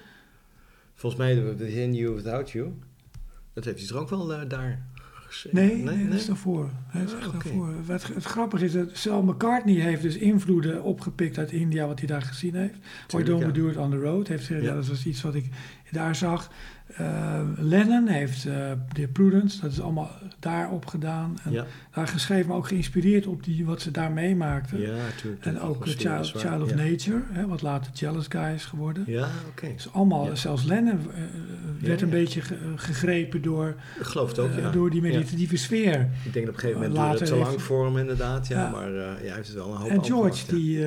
Volgens mij, Within You Without You. Dat heeft hij toch ook wel eh, daar geschreven? Nee, nee, dat is daarvoor. Dat is Ah, echt oké. daarvoor. Wat, het grappige is dat Sal McCartney heeft dus invloeden opgepikt uit India, wat hij daar gezien heeft. Tuurlijk, Don't We ja. Do It On The Road heeft gezegd, Ja. ja, dat was iets wat ik daar zag. Eh, Lennon heeft eh The Prudence, dat is allemaal daarop gedaan. En Ja, daar geschreven, maar ook geïnspireerd op die, wat ze daar meemaakten. ja, natuurlijk. En ook eh, Child, Child of ja. Nature, hè, wat later Jealous Guy is geworden. Ja, oké. Dus allemaal, Ja. zelfs Lennon eh, werd een beetje ge- gegrepen door, Ik geloof het ook, ja. door die meditatieve sfeer. Ik denk dat op een gegeven moment Later het te lang voor hem inderdaad, ja. Maar hij heeft het wel een hoop En George, die.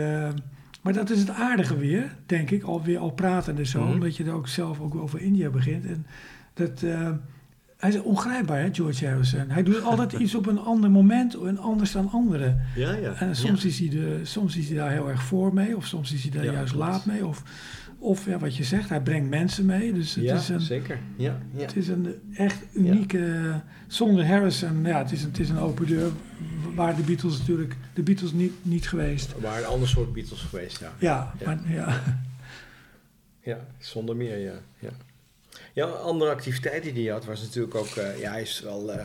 Maar dat is het aardige weer, denk ik, alweer al pratende zo, Mhm. omdat je er ook zelf ook over India begint. En dat, eh, hij is ongrijpbaar, hè, George Harrison. Hij doet altijd iets op een ander moment en anders dan anderen. Ja, ja. En soms, ja. is hij de, soms is hij daar heel erg voor mee, of soms is hij daar Ja, juist klopt. laat mee. Of, of ja, wat je zegt, hij brengt mensen mee. Dus het ja, is een. zeker. Ja, ja. Het is een echt unieke. Zonder Harrison, ja, het is, een, het is een open deur. Waar de Beatles natuurlijk. De Beatles niet, niet geweest. Er waren een ander soort Beatles geweest, ja. Ja, Ja. maar ja. Ja, zonder meer, ja. Ja, ja andere activiteit die hij had was natuurlijk ook... eh, ja, hij is wel... eh,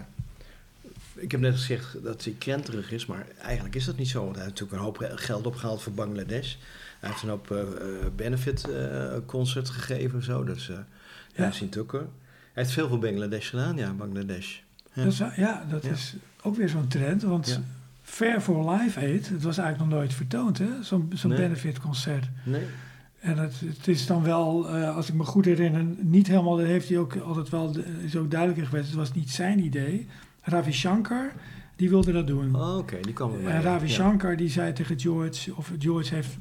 ik heb net gezegd dat hij krenterig is, maar eigenlijk is dat niet zo. Want hij heeft natuurlijk een hoop geld opgehaald voor Bangladesh. Hij heeft een hoop eh, benefit concerts gegeven en zo. Dus ja, ook. hoor. Hij heeft veel voor Bangladesh gedaan, ja, Bangladesh. Ja. Dat is, ja, dat Ja. is ook weer zo'n trend. Want Ja. Fair for Live Aid, het was eigenlijk nog nooit vertoond, hè? Zo'n zo'n Nee. benefitconcert. Nee? En het, het is dan wel, eh, als ik me goed herinner, niet helemaal, dat heeft hij ook altijd wel, is ook duidelijk geweest, het was niet zijn idee. Ravi Shankar, die wilde dat doen. Oh, oké, die kwam erbij. En ja. Ravi Ja. Shankar die zei tegen George, of George heeft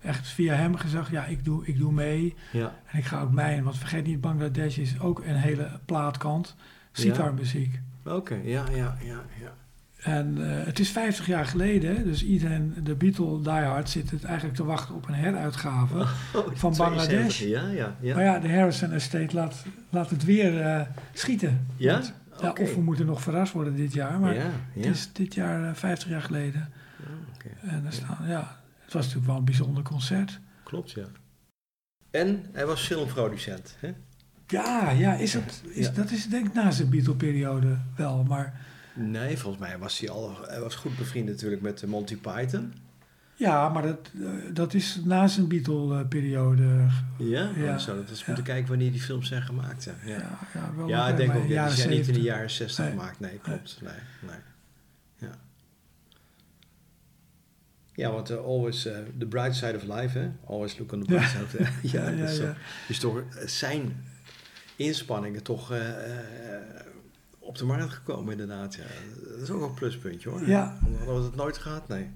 echt via hem gezegd, ja, ik doe, ik doe mee Ja, en ik ga ook mee. Want vergeet niet, Bangladesh is ook een hele plaatkant, sitarmuziek. Oké, ja, ja, ja, ja. En eh, het is 50 jaar geleden, dus iedereen, de Beatle diehard, zit het eigenlijk te wachten op een heruitgave. Oh, Van 72, Bangladesh. Ja, ja, ja. Maar ja, de Harrison Estate laat, laat het weer eh, schieten. Ja? Want, ja. Of we moeten nog verrast worden dit jaar, maar ja, ja. het is dit jaar eh, 50 jaar geleden. Oh, oké. En er staan, ja, het was natuurlijk wel een bijzonder concert. Klopt, ja. En hij was filmproducent. Hè? Ja, ja, is dat, is, Ja. dat is denk ik na zijn Beatle-periode wel, maar Nee, volgens mij was hij al hij was goed bevriend natuurlijk met Monty Python. ja, maar dat, eh, dat is na zijn Beatle-periode. Ja, Ja, Oh, zo, dat is ja. moeten kijken wanneer die films zijn gemaakt. Ja, Ja, ja. ja, wel ja ik denk ook, ja, die zijn niet in de 70. jaren 60 Nee. gemaakt. Nee, klopt. Nee, nee. Ja. Ja, want eh, always eh, the bright side of life, hè? Always look on the bright Ja. side. ja, Ja, ja, dat is, ja. is toch zijn inspanningen toch eh, eh, op de markt gekomen, inderdaad. Ja. Dat is ook een pluspuntje, hoor. Ja. Hadden we het nooit gehad? Nee.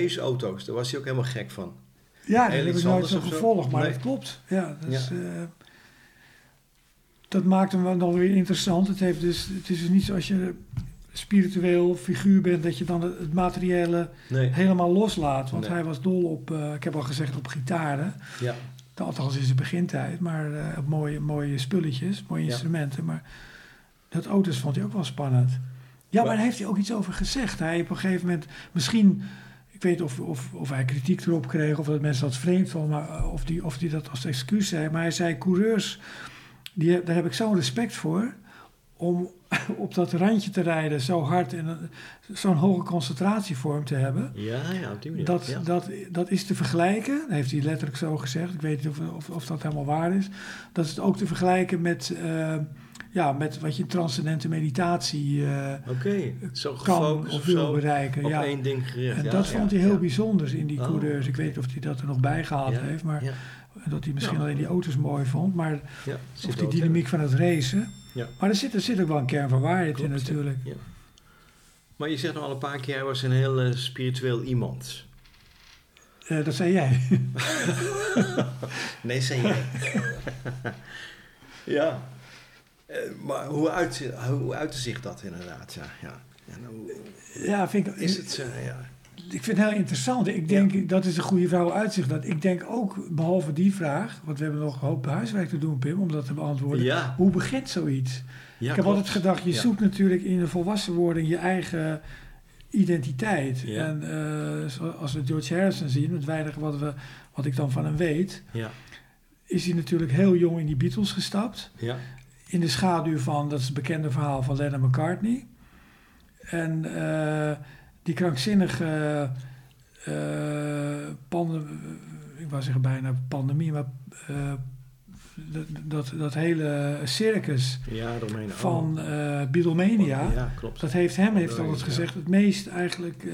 Raceauto's, daar was hij ook helemaal gek van. Ja, dat Heel heb ik iets nooit zo gevolgd, maar Nee. dat klopt. Ja, dus, Ja. dat maakt hem dan weer interessant. Het, heeft dus, het is dus niet zoals je spiritueel figuur bent, dat je dan het, materiële Nee. helemaal loslaat. Want Nee. hij was dol op, eh, ik heb al gezegd, op gitaren. Ja. Althans in zijn begintijd, maar op mooie, mooie spulletjes, mooie Ja. instrumenten. Maar dat auto's vond hij ook wel spannend. Ja, maar Maar- daar heeft hij ook iets over gezegd. Hij op een gegeven moment, misschien, ik weet of, of, of hij kritiek erop kreeg, of dat mensen dat vreemd vonden, maar eh, of die, of die dat als excuus zei. Maar hij zei, coureurs, die, daar heb ik zo'n respect voor, om op dat randje te rijden zo hard en een- zo'n hoge concentratievorm te hebben. Ja, ja, op die manier. Dat, ja. dat, dat is te vergelijken, dat heeft hij letterlijk zo gezegd. Ik weet niet of, of, of dat helemaal waar is. Dat is ook te vergelijken met, eh, ja, met wat je transcendente meditatie eh, zo kan of wil zo. bereiken. Op Ja. één ding gericht. En ja, dat ja, vond hij heel ja. bijzonder in die Oh. coureurs. Ik weet niet of hij dat er nog bij gehaald Ja, heeft, maar dat hij misschien alleen die auto's mooi vond. Maar of die dynamiek van het racen. Ja. Maar er zit, er zit ook wel een kern van waarheid in Klopt, natuurlijk. Ja. Maar je zegt al een paar keer, hij was een heel eh, spiritueel iemand. Eh, dat zei jij. Nee, zei jij. ja. Eh, maar hoe, uit, hoe uitte zich dat inderdaad? Ja, ja. En hoe ja, vind ik, is het? eh, ja. Ik vind het heel interessant. Ik denk, dat is een goede vraag hoe uitzicht dat. Ik denk ook, behalve die vraag, want we hebben nog een hoop huiswerk te doen, Pim, om dat te beantwoorden. Ja. Hoe begint zoiets? ja, ik heb klopt. altijd gedacht, je zoekt natuurlijk in de volwassen worden je eigen identiteit. En eh, zoals we George Harrison zien, het weinige wat, we, wat ik dan van hem weet, Ja, is hij natuurlijk heel jong in die Beatles gestapt. ja, In de schaduw van, dat is het bekende verhaal van Lennon McCartney. En eh, die krankzinnige eh pande- ik wou zeggen bijna pandemie, maar eh, dat, dat, hele circus ja, van Beatlemania, Ja, klopt. dat heeft hem, heeft altijd gezegd, het meest eigenlijk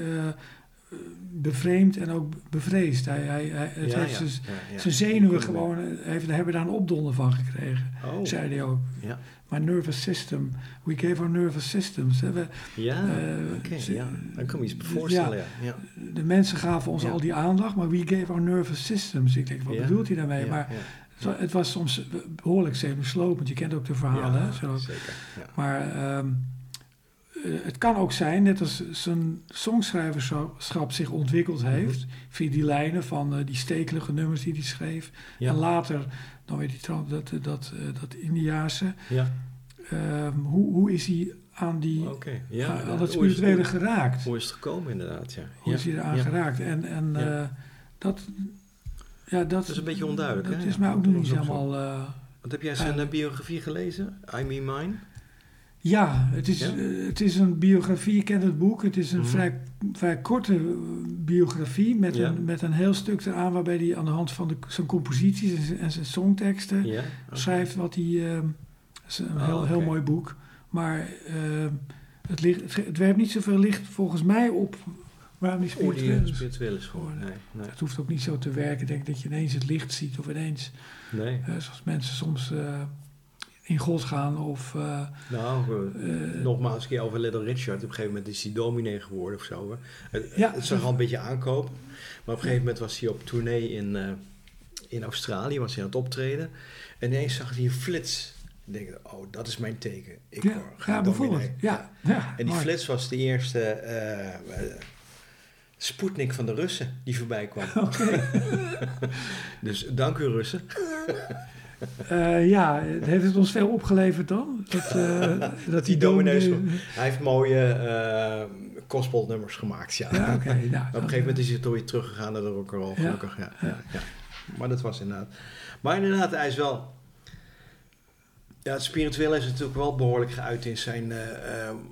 bevreemd en ook bevreesd. Hij, hij, hij, het ja, heeft ja, zijn, ja, ja. zijn zenuwen gewoon, eh, heeft, hebben daar een opdonder van gekregen, Oh, zei hij ook. ja. My nervous system. We gave our nervous systems. We, Ja, Eh, oké, ja. Dan kan je iets voorstellen, ja. de mensen gaven ons al die aandacht, maar we gave our nervous systems. Ik denk, wat bedoelt hij daarmee? Maar het wa- het was soms behoorlijk zenuwslopend. Je kent ook de verhalen. Hè, zo. zeker. Maar ehm, eh, het kan ook zijn, net als zijn songschrijverschap zich ontwikkeld heeft, via die lijnen van eh, die stekelige nummers die hij schreef. Mhm. Ja. En later, dan weer die, tran- dat, dat, eh, dat Indiaanse. Ja, Ehm, hoe, hoe is hij aan, die, oké. Ja, aan, aan hoe dat spirituele hoe- geraakt? Hoe is het gekomen, inderdaad, ja. Hoe is hij eraan geraakt? En, en eh, dat, ja, dat, Dat is een beetje onduidelijk, Dat hè? is mij ook dat nog niet helemaal... eh, Want heb jij zijn eh, biografie gelezen? I Mean Mine? Ja, het is, Ja? eh, het is een biografie. Je kent het boek. Het is een Mhm. vrij, vrij korte eh, biografie met, Ja. een, met een heel stuk eraan... waarbij hij aan de hand van de, zijn composities en zijn, en zijn songteksten... Ja. schrijft wat hij... het is een Oh, heel, heel mooi boek. Maar eh, het, ligt, het, het werpt niet zoveel licht volgens mij op... waarom die spiritueel is. spiritueel is geworden. Nee, nee. Het hoeft ook niet zo te werken. Ik denk dat je ineens het licht ziet of ineens, nee. eh, zoals mensen soms in God gaan of... eh, Nou, eh, eh, nogmaals een keer over Little Richard. Op een gegeven moment is hij dominee geworden of zo. Hè. Het, Ja, het zag al een beetje aankopen. Maar op een gegeven moment was hij op tournee in, in Australië. Was hij aan het optreden. En ineens zag hij een flits. Ik denk, oh, dat is mijn teken. Ik ja, word ja, bijvoorbeeld. Ja, ja, En die mooi. flits was de eerste Sputnik van de Russen die voorbij kwam. dus dank u Russen. Eh, ja, heeft het ons veel opgeleverd dan? Dat, eh, dat die dominees dominee... Hij heeft mooie uh, gospelnummers gemaakt, ja. Nou, Op een gegeven moment is hij toch weer teruggegaan naar de rock'n'roll, gelukkig. Ja, ja. ja. Maar dat was inderdaad... Maar inderdaad, hij is wel... Ja, het spirituele is natuurlijk wel behoorlijk geuit in zijn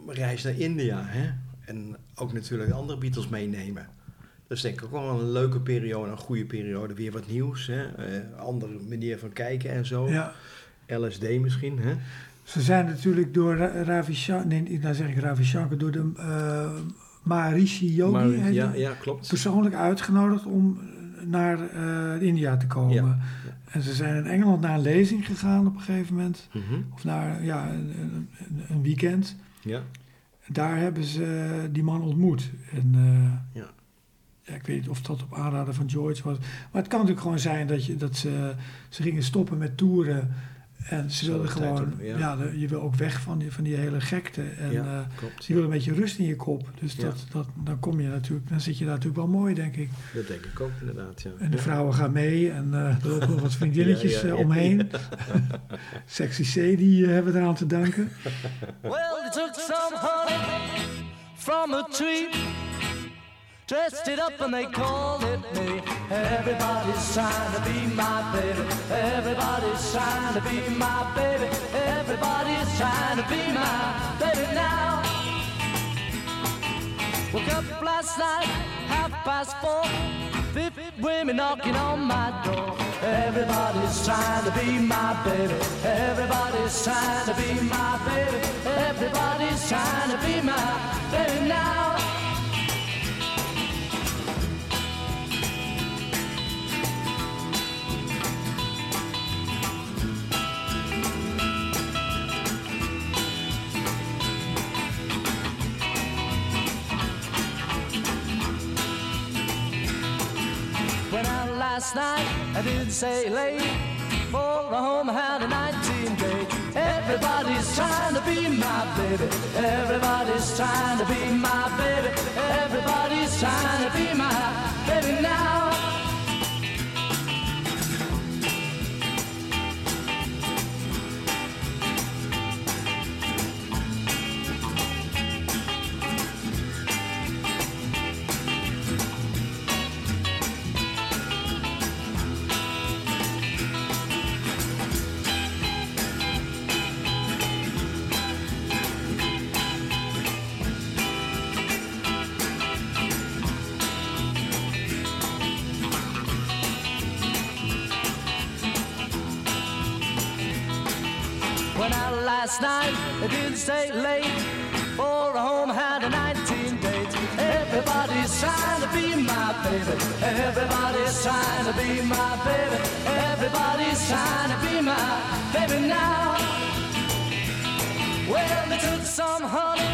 reis naar India. Hè? En ook natuurlijk de andere Beatles meenemen. Dat is denk ik ook wel een leuke periode, een goede periode. Weer wat nieuws, hè? Eh, andere manier van kijken en zo. ja. LSD misschien, hè? Ze zijn natuurlijk door Ra- Ravi Shankar, nee, nou zeg ik Ravi Shankar, door de eh, Maharishi Yogi heet ja, ja, klopt. persoonlijk uitgenodigd om naar eh, India te komen. Ja, En ze zijn in Engeland naar een lezing gegaan op een gegeven moment. Mhm. Of naar ja, een, weekend. Ja, Daar hebben ze die man ontmoet. En Ja. Ja, ik weet niet of dat op aanraden van George was. Maar het kan natuurlijk gewoon zijn dat, je, dat ze, ze gingen stoppen met toeren. En ze wilden gewoon, ja, je wil ook weg van die, van die hele gekte. En ja, uh, klopt, je wil een beetje rust in je kop. Dus dat, dat, dan kom je natuurlijk, dan zit je daar natuurlijk wel mooi, denk ik. Dat denk ik ook inderdaad, ja. En de vrouwen gaan mee en uh, er lopen nog wat vriendinnetjes uh, omheen. Sexy C, die hebben we eraan te danken. Well, it took some honey from a tree. Dressed it up and they called it me. Everybody's trying to be my baby. Everybody's trying to be my baby. Everybody's trying to be my baby now. Woke up last night, half past four. Fifty women knocking on my door. Everybody's trying to be my baby. Everybody's trying to be my baby. Everybody's trying to be my baby now. Last night. I didn't say late. For a home had a 19 date. Everybody's trying to be my baby. Everybody's trying to be my baby. Last night. It didn't stay late. For a home had a 19 date. Everybody's trying to be my baby. Everybody's trying to be my baby. Everybody's trying to be my baby now. Well, they took some honey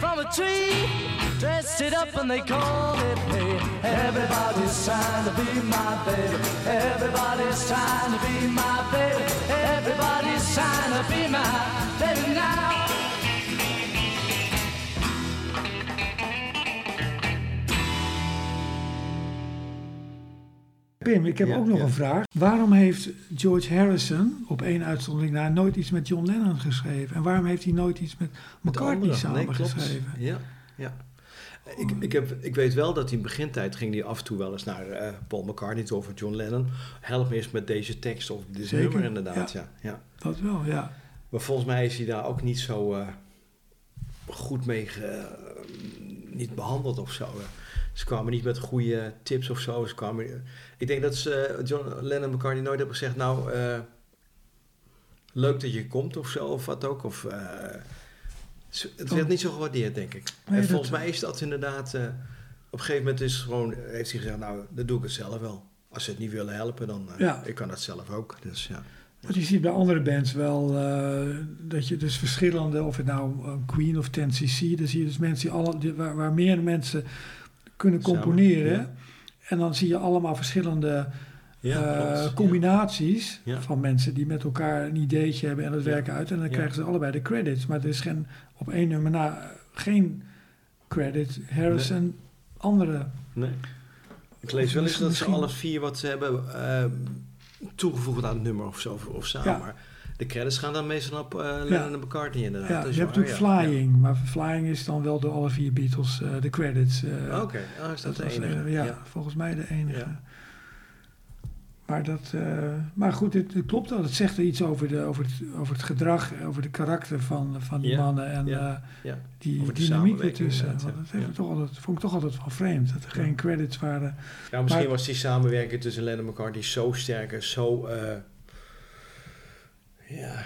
from a tree. Dressed it up and they called it me. Everybody's trying to be my baby. Everybody's trying to be my baby. Trying to be my baby now. Pim, ik heb ook nog een vraag. Waarom heeft George Harrison op één uitzondering na nooit iets met John Lennon geschreven? En waarom heeft hij nooit iets met McCartney samengeschreven? Nee, ja, ja. Ik, ik, heb, ik weet wel dat in begintijd ging hij af en toe wel eens naar uh, Paul McCartney of John Lennon. Help me eens met deze tekst of dit nummer inderdaad. Ja. ja. Dat wel, ja. Maar volgens mij is hij daar ook niet zo uh, goed mee niet behandeld of zo. Ze kwamen niet met goede tips of zo. Ze kwamen, ik denk dat ze, John Lennon en McCartney nooit hebben gezegd... nou, leuk dat je komt of zo, of wat ook. Of, het werd niet zo gewaardeerd, denk ik. en volgens mij is dat inderdaad... Uh, op een gegeven moment is gewoon, heeft hij gezegd... nou, dan doe ik het zelf wel. Als ze het niet willen helpen, dan... Uh, ja. Ik kan dat zelf ook, dus ja. Want je ziet bij andere bands wel uh, dat je dus verschillende, of het nou Queen of 10cc, dan zie je dus mensen die alle, waar, waar, meer mensen kunnen componeren. En dan zie je allemaal verschillende ja, uh, combinaties ja. van mensen die met elkaar een ideetje hebben en het werken uit. En dan krijgen ze allebei de credits. Maar er is geen, op één nummer na geen credit. Harrison, nee. andere. Nee. Ik lees wel eens dat ze alle vier wat ze hebben uh, toegevoegd aan het nummer of zo, of samen. Maar de credits gaan dan meestal op uh, Lennon en McCartney inderdaad. Ja, je hebt natuurlijk Flying, maar Flying is dan wel door alle vier Beatles uh, de credits. Oké, okay. oh, is dat, dat de enige? ja, volgens mij de enige. Maar, dat, uh, maar goed, het, het, klopt wel. Het zegt er iets over, de, over, het, over het gedrag, over de karakter van, van die mannen en ja, uh, die dynamiek ertussen. Want dat heeft toch altijd, vond ik toch altijd wel vreemd, dat er geen credits waren. Ja, misschien was die samenwerking tussen Lennon en McCartney zo sterk en zo... Uh, ja,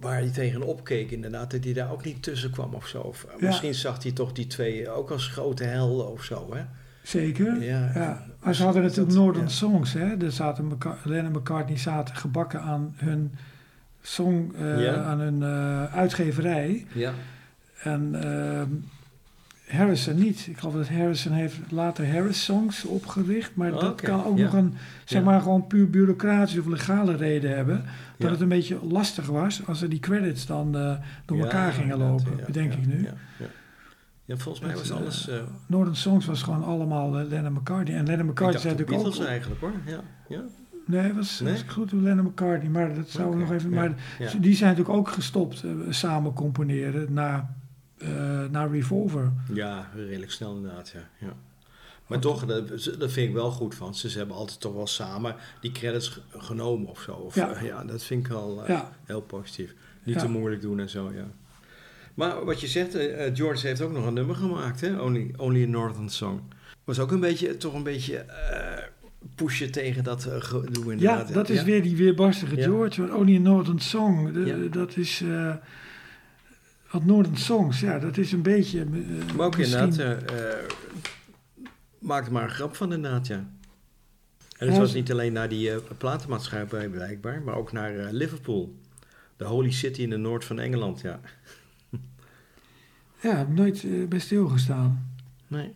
waar hij tegenop keek inderdaad, dat hij daar ook niet tussen kwam of zo. Of, misschien zag hij toch die twee ook als grote helden of zo, hè? Zeker, ja. ja. Maar ze hadden natuurlijk Northern Songs, hè. Er zaten Lennon McCartney zaten gebakken aan hun song, uh, aan hun uh, uitgeverij. Ja. En uh, Harrison niet. Ik geloof dat Harrison heeft later Harris Songs opgericht. Maar dat kan ook ja. nog een, zeg maar, gewoon puur bureaucratische of legale reden hebben. Dat het een beetje lastig was als er die credits dan eh, door elkaar gingen lopen, bedenk ja, ik nu. Ja, ja. Volgens mij was eh, alles... eh Northern Songs was gewoon allemaal eh, Lennon McCartney. En Lennon McCartney zei de natuurlijk Beatles ook... eigenlijk hoor. Ja, ja. Nee, was, Nee? was goed door Lennon McCartney. Maar dat zou Oké, nog even... Maar ja. die zijn natuurlijk ook gestopt samen componeren na, eh, na Revolver. Ja, redelijk snel inderdaad, ja. ja. Maar toch, dat, dat vind ik wel goed van ze. Ze hebben altijd toch wel samen die credits ge- genomen of zo. Of, Ja. ja dat vind ik wel eh, Ja. heel positief. Niet Ja. te moeilijk doen en zo, ja. Maar wat je zegt, eh, eh, George heeft ook nog een nummer gemaakt, hè? Only, Only a Northern Song. Was ook een beetje, toch een beetje eh, pushen tegen dat gedoe Ja, inderdaad. dat is Ja. weer die weerbarstige Ja. George. Only a Northern Song, de- Ja. dat is... eh wat Northern Songs, ja, dat is een beetje... eh, Maar ook misschien- inderdaad, maak er maar een grap van inderdaad, ja. En het Ja, was niet alleen naar die platenmaatschappij blijkbaar, maar ook naar Liverpool. De holy city in de noord van Engeland, ja. Ja, heb nooit eh, bij stilgestaan. Nee.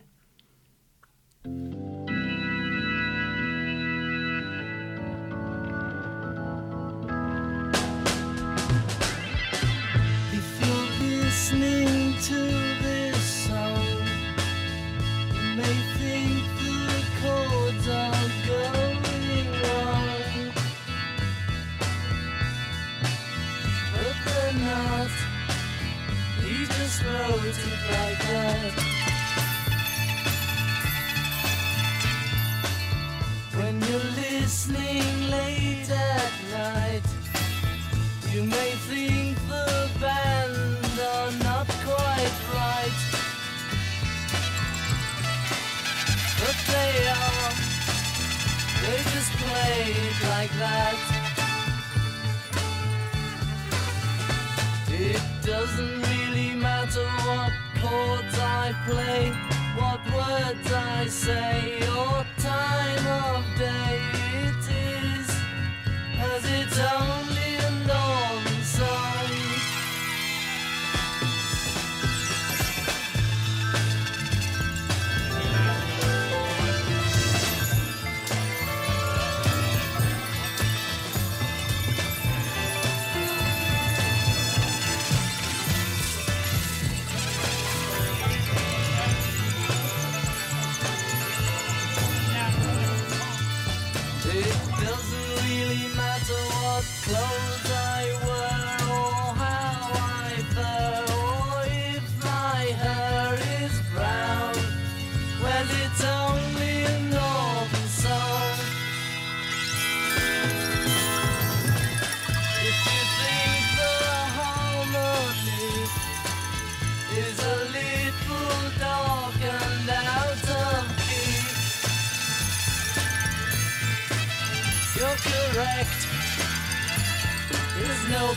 If you're listening to like that. When you're listening late at night. You may think the band are not quite right, but they are. They just play it like that. It doesn't chords I play, what words I say, or time of day it is as it's only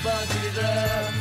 Batı'da